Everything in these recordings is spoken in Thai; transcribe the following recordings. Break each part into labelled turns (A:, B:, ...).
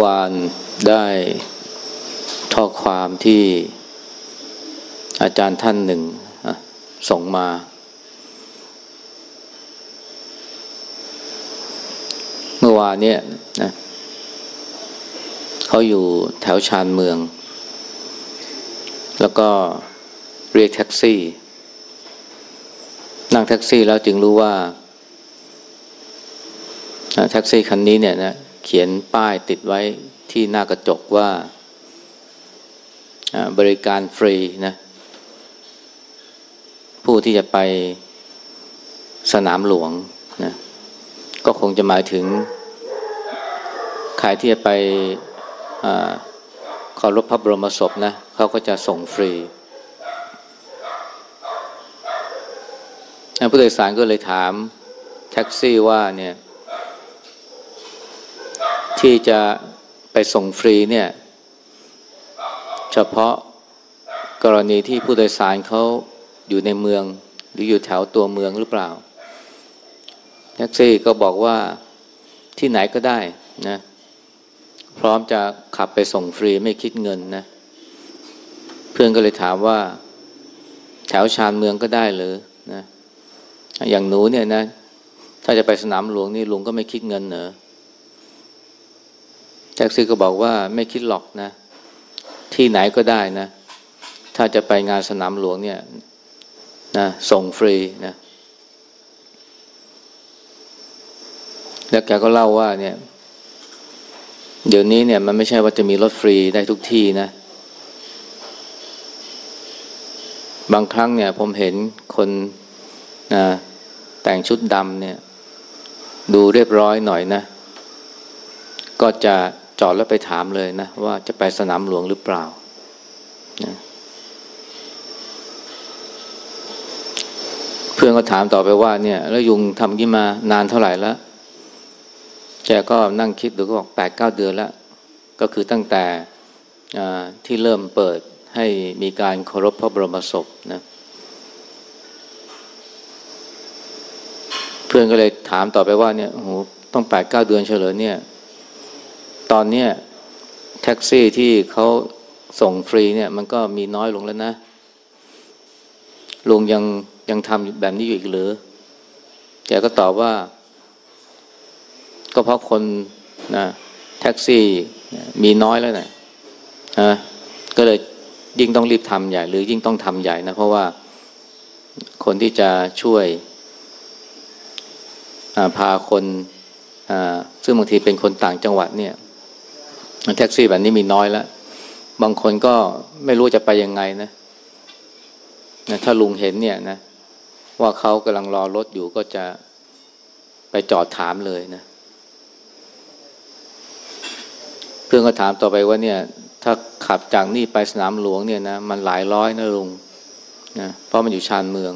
A: อวานได้ข้อความที่อาจารย์ท่านหนึ่งส่งมา เมื่อวานเนี่ยนะเขาอยู่แถวชานเมือง แล้วก็เรียกแท็กซี่ นั่งแท็กซี่แล้วจึงรู้ว่าแท็กซี่คันนี้เนี่ยนะ เขียนป้ายติดไว้ที่หน้ากระจกว่าบริการฟรีนะผู้ที่จะไปสนามหลวงนะก็คงจะหมายถึงใครที่จะไปเคารพพระบรมศพนะเขาก็จะส่งฟรีผู้โดยสารก็เลยถามแท็กซี่ว่าเนี่ย ที่จะไปส่งฟรีเนี่ย เฉพาะกรณีที่ผู้โดยสารเขาอยู่ในเมือง หรืออยู่แถวตัวเมืองหรือเปล่าแท็กซี่ก็บอกว่าที่ไหนก็ได้นะ พร้อมจะขับไปส่งฟรีไม่คิดเงินนะ เพื่อนก็เลยถามว่า แถวชานเมืองก็ได้หรือนะ อย่างหนูเนี่ยนะ ถ้าจะไปสนามหลวงนี่ลุงก็ไม่คิดเงินเหรอ แท็กซี่ก็บอกว่าไม่คิดหรอกนะ ที่ไหนก็ได้นะ ถ้าจะไปงานสนามหลวงเนี่ยนะส่งฟรีนะแล้วแกก็เล่าว่าเนี่ย เดี๋ยวนี้เนี่ยมันไม่ใช่ว่าจะมีรถฟรีได้ทุกที่นะ บางครั้งเนี่ยผมเห็นคนนะแต่งชุดดำเนี่ย ดูเรียบร้อยหน่อยนะ ก็จะ จอดแล้วไปถามเลยนะ ว่าจะไปสนามหลวงหรือเปล่านะเพื่อนก็ถามต่อไปว่าเนี่ย แล้วยุงทำยี่มานานเท่าไหร่แล้วแกก็นั่งคิดดูก็บอกแปดเก้าเดือนแล้วก็คือตั้งแต่ที่เริ่มเปิดให้มีการเคารพพระบรมศพนะเพื่อนก็เลยถามต่อไปว่าเนี่ยโอ้โหต้องแปดเก้าเดือนเฉลยเนี่ย ตอนนี้แท็กซี่ที่เขาส่งฟรีเนี่ย มันก็มีน้อยลงแล้วนะ ลุงยังยังทำแบบนี้อยู่อีกหรือ แกก็ตอบว่า ก็เพราะคนนะแท็กซี่มีน้อยแล้วนะนะก็เลยยิ่งต้องรีบทำใหญ่ หรือยิ่งต้องทำใหญ่นะ เพราะว่าคนที่จะช่วยพาคนซึ่งบางทีเป็นคนต่างจังหวัดเนี่ย แท็กซี่แบบนี้มีน้อยแล้ว บางคนก็ไม่รู้จะไปยังไงนะนะ ถ้าลุงเห็นเนี่ยนะ ว่าเขากำลังรอรถอยู่ก็จะไปจอดถามเลยนะ เพื่อนก็ถามต่อไปว่าเนี่ย ถ้าขับจากนี่ไปสนามหลวงเนี่ยนะ มันหลายร้อยนะลุงนะเพราะมันอยู่ชานเมือง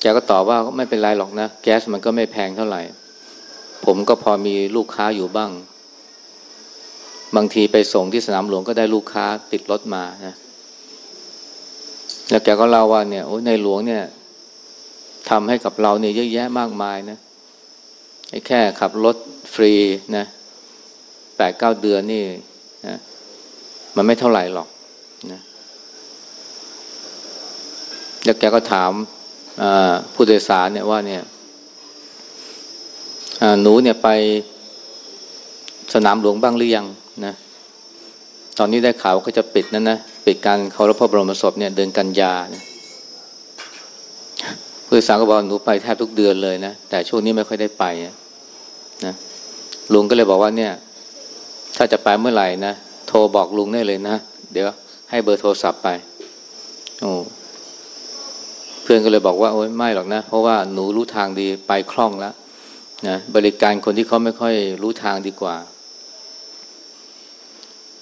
A: แกก็ตอบว่าไม่เป็นไรหรอกนะ แก๊สมันก็ไม่แพงเท่าไหร่ ผมก็พอมีลูกค้าอยู่บ้าง บางทีไปส่งที่สนามหลวงก็ได้ลูกค้าติดรถมานะแล้วแกก็เล่าว่าเนี่ยโอ้ในหลวงเนี่ยทำให้กับเราเนี่ยเยอะแยะมากมายนะไอ้แค่ขับรถฟรีนะแปดเก้าเดือนนี่นะมันไม่เท่าไหร่หรอกนะแล้วแกก็ถามผู้โดยสารเนี่ยว่าเนี่ย หนูเนี่ยไปสนามหลวงบ้างหรือยังนะตอนนี้ได้ข่าวก็จะปิดนั่นนะปิดการเคารพพระบรมศพเนี่ยเดือนกันยาเนี่ยผู้สาวก็บอกหนูไปแทบทุกเดือนเลยนะแต่ช่วงนี้ไม่ค่อยได้ไปนะลุงก็เลยบอกว่าเนี่ย ถ้าจะไปเมื่อไหร่นะโทรบอกลุงได้เลยนะเดี๋ยวให้เบอร์โทรศัพท์ไปโอ้เพื่อนก็เลยบอกว่าโอ้ยไม่หรอกนะ เพราะว่าหนูรู้ทางดีไปคล่องแล้ว นะบริการคนที่เขาไม่ค่อยรู้ทางดีกว่า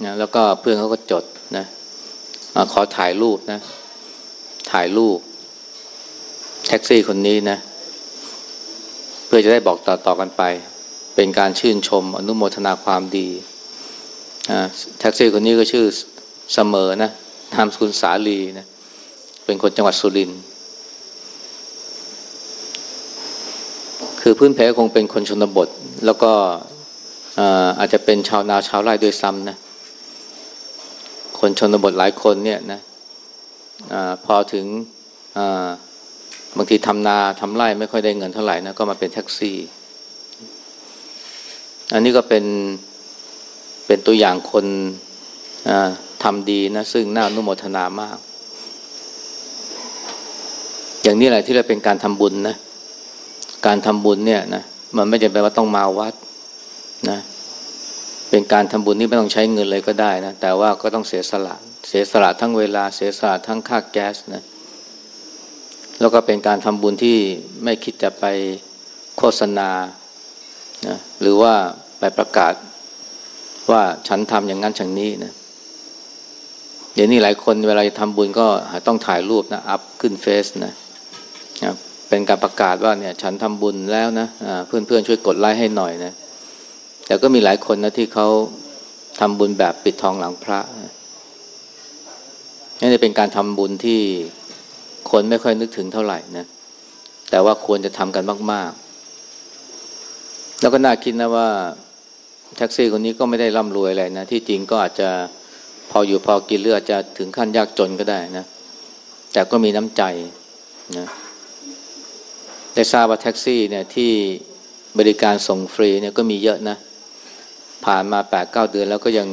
A: นะแล้วก็เพื่อนเขาก็จดนะอขอถ่ายรูปนะ ถ่ายรูป แท็กซี่คนนี้นะ เพื่อจะได้บอกต่อๆกันไป เป็นการชื่นชม อนุโมทนาความดีแท็กซี่คนนี้ก็ชื่อเสมอนะนามสกุลสาลีนะ เป็นคนจังหวัดสุรินทร์ คือพื้นเพคงเป็นคนชนบท แล้วก็อาจจะเป็นชาวนาชาวไร่ด้วยซ้ำนะคนชนบทหลายคนเนี่ยนะอพอถึงบางทีทำนาทำไร่ไม่ค่อยได้เงินเท่าไหร่นะก็มาเป็นแท็กซี่ อันนี้ก็เป็นเป็นตัวอย่างคนทำดีนะซึ่งน่านุโมทนามาก อย่างนี้แหละที่เราเป็นการทำบุญนะ การทำบุญเนี่ยนะมันไม่จำเป็นว่าต้องมาวัดนะเป็นการทำบุญที่ไม่ต้องใช้เงินเลยก็ได้นะแต่ว่าก็ต้องเสียสละเสียสละทั้งเวลาเสียสละทั้งค่าแก๊สนะแล้วก็เป็นการทำบุญที่ไม่คิดจะไปโฆษณานะหรือว่าไปประกาศว่าฉันทำอย่างนั้นอย่างนี้นะเดี๋ยวนี้หลายคนเวลาจะทำบุญก็ต้องถ่ายรูปนะอัพขึ้นเฟซนะนะ เป็นการประกาศว่าเนี่ยฉันทำบุญแล้วนะเพื่อนเพื่อนช่วยกดไลค์ให้หน่อยนะแต่ก็มีหลายคนนะที่เขาทำบุญแบบปิดทองหลังพระนี่เป็นการทำบุญที่คนไม่ค่อยนึกถึงเท่าไหร่นะแต่ว่าควรจะทำกันมาก ๆ แล้วก็น่าคิดนะว่าแท็กซี่คนนี้ก็ไม่ได้ร่ำรวยอะไรนะที่จริงก็อาจจะพออยู่พอกินเลือดจะถึงขั้นยากจนก็ได้นะ แต่ก็มีน้ำใจนะ ได้ทราบว่าแท็กซี่เนี่ยที่บริการส่งฟรีเนี่ยก็มีเยอะนะ ผ่านมาแปดเก้าเดือนแล้วก็ยัง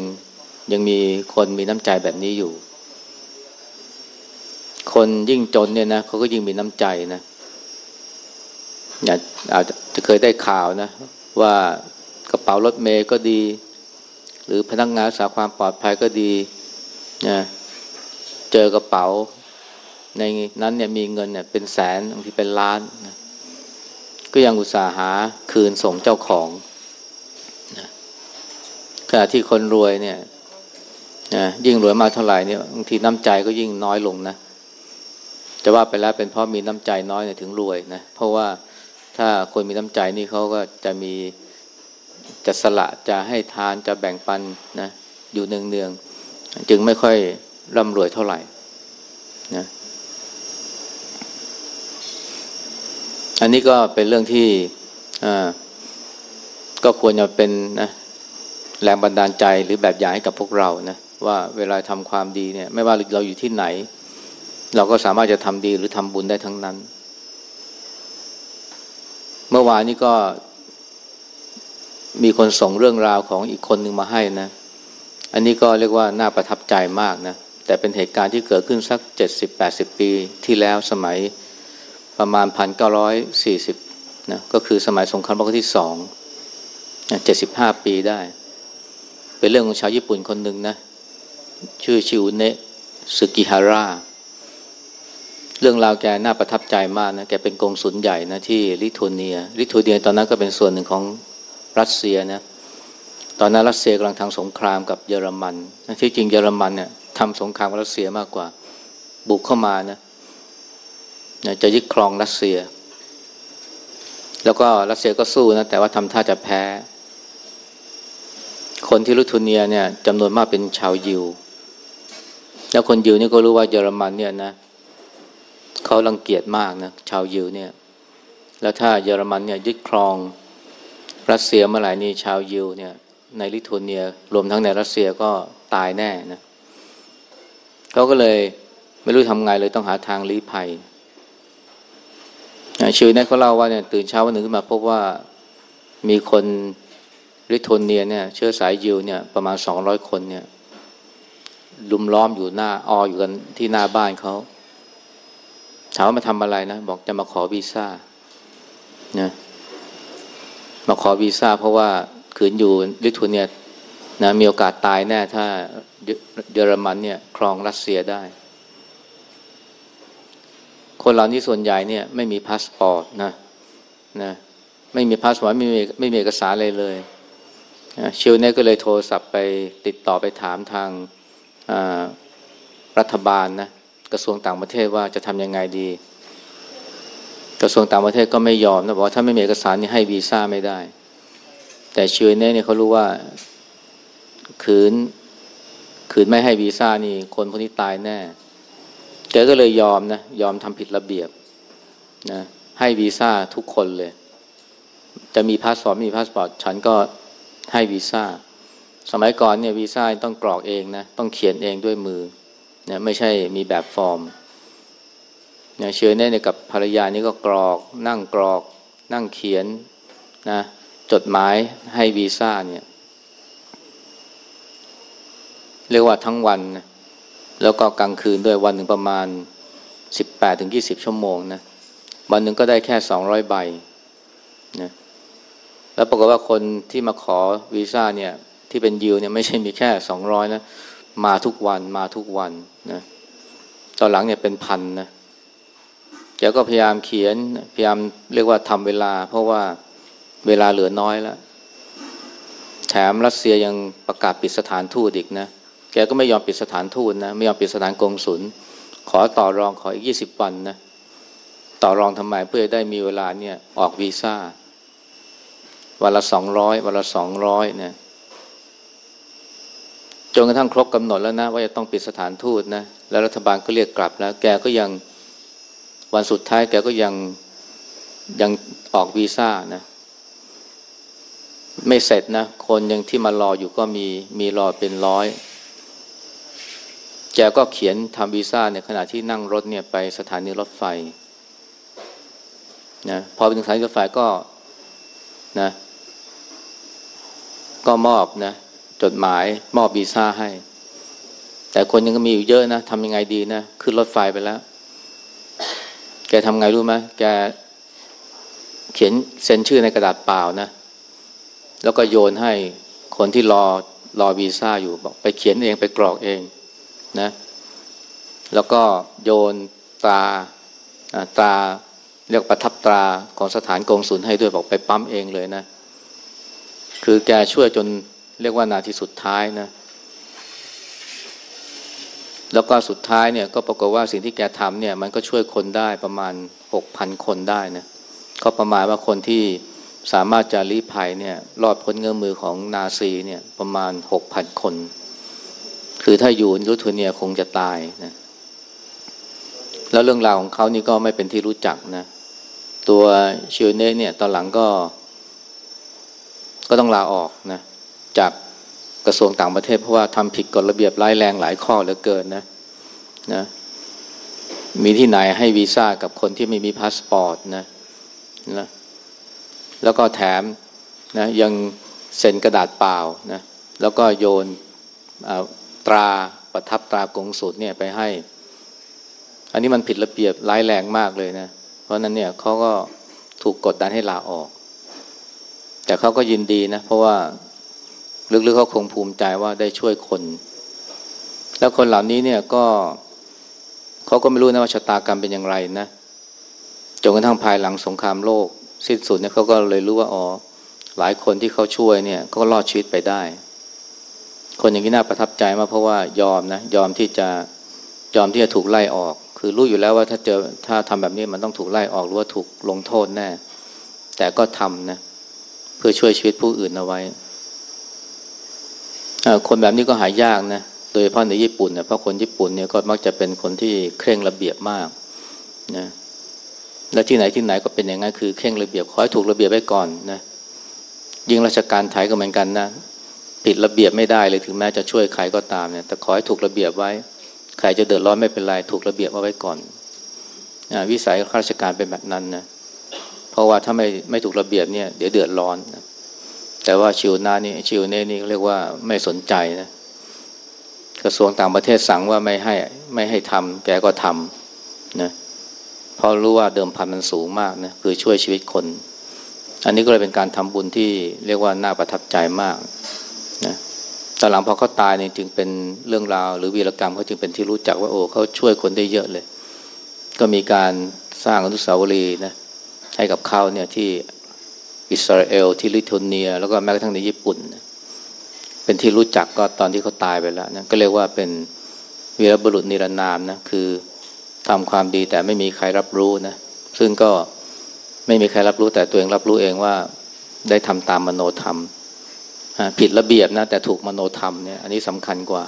A: ยังมีคนมีน้ำใจแบบนี้อยู่ คนยิ่งจนเนี่ยนะเขาก็ยิ่งมีน้ำใจนะอยากอาจจะเคยได้ข่าวนะ ว่ากระเป๋ารถเมย์ก็ดี หรือพนักงานสาความปลอดภัยก็ดีนะเจอกระเป๋าในนั้นเนี่ยมีเงินเนี่ยเป็นแสนบางทีเป็นล้านนะ ก็ยังอุตส่าหาคืนส่งเจ้าของนะขณะที่คนรวยเนี่ยนะยิ่งรวยมากเท่าไหร่เนี่ยบางทีน้ำใจก็ยิ่งน้อยลงนะจะว่าไปแล้วเป็นเพราะมีน้ำใจน้อยเนี่ยถึงรวยนะเพราะว่าถ้าคนมีน้ำใจนี่เขาก็จะมีจะสละจะให้ทานจะแบ่งปันนะอยู่เนืองๆจึงไม่ค่อยร่ำรวยเท่าไหร่นะ อันนี้ก็เป็นเรื่องที่ก็ควรจะเป็นนะแรงบันดาลใจหรือแบบอย่างให้กับพวกเรานะว่าเวลาทำความดีเนี่ยไม่ว่าเราอยู่ที่ไหน เราก็สามารถจะทำดีหรือทำบุญได้ทั้งนั้น เมื่อวานนี้ก็มีคนส่งเรื่องราวของอีกคนหนึ่งมาให้นะ อันนี้ก็เรียกว่าน่าประทับใจมากนะ แต่เป็นเหตุการณ์ที่เกิดขึ้นสักเจ็ดสิบแปดสิบปีที่แล้วสมัย ประมาณพันเก้าร้อยสี่สิบนะก็คือสมัยสงครามโลกที่สองเจ็ดสิบห้าปีได้ เป็นเรื่องของชาวญี่ปุ่นคนหนึ่งนะ ชื่อชิวเนะสึกิฮาร่าเรื่องราวแกน่าประทับใจมากนะ แกเป็นกองสุลใหญ่นะที่ลิทัวเนีย ลิทัวเนียตอนนั้นก็เป็นส่วนหนึ่งของรัสเซียนะ ตอนนั้นรัสเซียกำลังทางสงครามกับเยอรมันที่จริงเยอรมันเนี่ยทำสงครามกับรัสเซียมากกว่า บุกเข้ามานะ จะยึดครองรัสเซีย แล้วก็รัสเซียก็สู้นะแต่ว่าทำท่าจะแพ้ คนที่ลุทูเนียเนี่ยจำนวนมากเป็นชาวยิว แล้วคนยิวนี่ก็รู้ว่าเยอรมันเนี่ยนะเขารังเกียจมากนะชาวยิวเนี่ย แล้วถ้าเยอรมันเนี่ยยึดครองรัสเซียเมื่อไหร่นี่ชาวยิวเนี่ยในลิทัวเนียรวมทั้งในรัสเซียก็ตายแน่นะเขาก็เลยไม่รู้ทำไงเลยต้องหาทางลี้ภัย ชีวิตนั้นเขาเล่าว่าเนี่ยตื่นเช้าวันหนึ่งขึ้นมาพบว่ามีคนริโทเนียเนี่ยเชื้อสายยิวเนี่ยประมาณสองร้อยคนเนี่ยลุมล้อมอยู่หน้าอออยู่กันที่หน้าบ้านเขาถามว่ามาทำอะไรนะ บอกจะมาขอวีซ่านะมาขอวีซ่าเพราะว่าขืนอยู่ลิทัวเนียนะมีโอกาสตายแน่ถ้าเยอรมันเนี่ย ครองรัสเซียได้ คนเหล่านี้ส่วนใหญ่เนี่ยไม่มีพาสปอร์ตนะนะไม่มีพาสปอร์ตไม่มีไม่มีเอกสารอะไรเลยชิวเนี่ยก็เลยโทรศัพท์ไปติดต่อไปถามทางรัฐบาลนะกระทรวงต่างประเทศว่าจะทำยังไงดี กระทรวงต่างประเทศก็ไม่ยอมนะบอกว่าถ้าไม่มีเอกสารนี่ให้วีซ่าไม่ได้ แต่ชิวเนี่ยเขารู้ว่าขืนขืนไม่ให้วีซ่านี่คนพวกนี้ตายแน่ แกก็เลยยอมนะยอมทำผิดระเบียบนะให้วีซ่าทุกคนเลย จะมีพาสปอร์ตไม่มีพาสปอร์ตฉันก็ให้วีซ่า สมัยก่อนเนี่ยวีซ่าต้องกรอกเองนะต้องเขียนเองด้วยมือเนี่ยไม่ใช่มีแบบฟอร์มเนี่ยเชื้อเนี่ยกับภรรยานี่ก็กรอกนั่งกรอกนั่งเขียนนะจดหมายให้วีซ่าเนี่ย เรียกว่าทั้งวันนะ แล้วก็กลางคืนด้วยวันหนึ่งประมาณสิบแปดถึงยี่สิบชั่วโมงนะวันหนึ่งก็ได้แค่สองร้อยใบนะแล้วปรากฏว่าคนที่มาขอวีซ่าเนี่ยที่เป็นยิวเนี่ยไม่ใช่มีแค่สองร้อยนะมาทุกวันมาทุกวันนะตอนหลังเนี่ยเป็นพันนะแกก็พยายามเขียนพยายามเรียกว่าทำเวลา เพราะว่าเวลาเหลือน้อยแล้วแถมรัสเซียยังประกาศปิดสถานทูตอีกนะ แกก็ไม่ยอมปิดสถานทูตนะไม่ยอมปิดสถานกงศุลขอต่อรองขออีกยี่สิบวันนะต่อรองทำไมเพื่อได้มีเวลาเนี่ยออกวีซ่าวันละสองร้อยวันละสองร้อยเนี่ยจนกระทั่งครบกำหนดแล้วนะว่าจะต้องปิดสถานทูตนะแล้วรัฐบาลก็เรียกกลับแล้ว แกก็ยังวันสุดท้ายแกก็ยังยังออกวีซ่านะไม่เสร็จนะ คนยังที่มารออยู่ก็มีมีรอเป็นร้อย แกก็เขียนทำวีซ่าในขณะที่นั่งรถเนี่ยไปสถานีรถไฟนะพอไปถึงสถานีรถไฟก็นะก็มอบนะจดหมายมอบวีซ่าให้ แต่คนยังก็มีอยู่เยอะนะทำยังไงดีนะขึ้นรถไฟไปแล้ว แกทำไงรู้ไหมแกเขียนเซ็นชื่อในกระดาษเปล่านะ แล้วก็โยนให้คนที่รอรอวีซ่าอยู่บอกไปเขียนเองไปกรอกเอง นะแล้วก็โยนตราตราเรียกประทับตราของสถานกงสุลให้ด้วยบอกไปปั๊มเองเลยนะ คือแกช่วยจนเรียกว่านาทีสุดท้ายนะ แล้วก็สุดท้ายเนี่ยก็ปรากฏว่าสิ่งที่แกทำเนี่ย มันก็ช่วยคนได้ประมาณหกพันคนได้นะก็ประมาณว่าคนที่สามารถจะรีภัยเนี่ยรอดพ้นเงื้อมือของนาซีเนี่ยประมาณหกพันคน คือถ้าอยู่นิทูเนียคงจะตายนะ แล้วเรื่องราวของเขานี่ก็ไม่เป็นที่รู้จักนะ ตัวชิวเน่เนี่ย ตอนหลังก็ ก็ต้องลาออกนะ จากกระทรวงต่างประเทศเพราะว่าทำผิดกฎระเบียบร้ายแรงหลายข้อเหลือเกินนะ นะ มีที่ไหนให้วีซ่ากับคนที่ไม่มีพาสปอร์ตนะนะแล้วก็แถมนะยังเซ็นกระดาษเปล่านะ แล้วก็โยน ตราประทับตรากงสุลเนี่ยไปให้ อันนี้มันผิดระเบียบร้ายแรงมากเลยนะ เพราะนั้นเนี่ยเขาก็ถูกกดดันให้ลาออก แต่เขาก็ยินดีนะ เพราะว่าลึกๆเขาคงภูมิใจว่าได้ช่วยคน แล้วคนเหล่านี้เนี่ยก็เขาก็ไม่รู้นะว่าชะตากรรมเป็นอย่างไรนะจนกระทั่งภายหลังสงครามโลก สิ้นสุดเนี่ยเขาก็เลยรู้ว่าอ๋อหลายคนที่เขาช่วยเนี่ยก็รอดชีวิตไปได้ คนอย่างนี้น่าประทับใจมากเพราะว่ายอมนะยอมที่จะยอมที่จะถูกไล่ออก คือรู้อยู่แล้วว่าถ้าเจอถ้าทำแบบนี้มันต้องถูกไล่ออกหรือว่าถูกลงโทษแน่ แต่ก็ทำนะเพื่อช่วยชีวิตผู้อื่นเอาไว้คนแบบนี้ก็หายากนะโดยเฉพาะในญี่ปุ่นเนี่ยเพราะคนญี่ปุ่นเนี่ยก็มักจะเป็นคนที่เคร่งระเบียบมากนะและที่ไหนที่ไหนก็เป็นอย่างนั้นคือเข่งระเบียบขอให้ถูกระเบียบไว้ก่อนนะยิ่งราชการไทยก็เหมือนกันนะ ผิดระเบียบไม่ได้เลยถึงแม้จะช่วยใครก็ตามเนี่ยแต่ขอให้ถูกระเบียบไว้ ใครจะเดือดร้อนไม่เป็นไรถูกระเบียบเอาไว้ก่อนวิสัยข้าราชการเป็นแบบนั้นนะเพราะว่าถ้าไม่ไม่ถูกระเบียบเนี่ยเดี๋ยวเดือดร้อนนะแต่ว่าชิวนานี่ชิวเน่นี่เรียกว่าไม่สนใจนะกระทรวงต่างประเทศสั่งว่าไม่ให้ไม่ให้ทำแกก็ทำนะเพราะรู้ว่าเดิมพันมันสูงมากนะคือช่วยชีวิตคน อันนี้ก็เลยเป็นการทำบุญที่เรียกว่าน่าประทับใจมาก ตอนหลังพอเขาตายเนี่ยจึงเป็นเรื่องราว หรือวีรกรรมเขาจึงเป็นที่รู้จักว่าโอ้เขาช่วยคนได้เยอะเลย ก็มีการสร้างอนุสาวรีย์นะให้กับเขาเนี่ยที่อิสราเอลที่ลิทัวเนีย แล้วก็แม้กระทั่งในญี่ปุ่นเป็นที่รู้จักก็ตอนที่เขาตายไปแล้วนะก็เรียกว่าเป็นวีรบุรุษนิรนามนะคือทำความดีแต่ไม่มีใครรับรู้นะซึ่งก็ไม่มีใครรับรู้แต่ตัวเองรับรู้เองว่าได้ทำตามมโนธรรม ผิดระเบียบนะแต่ถูกมโนธรรมเนี่ยอันนี้สำคัญกว่า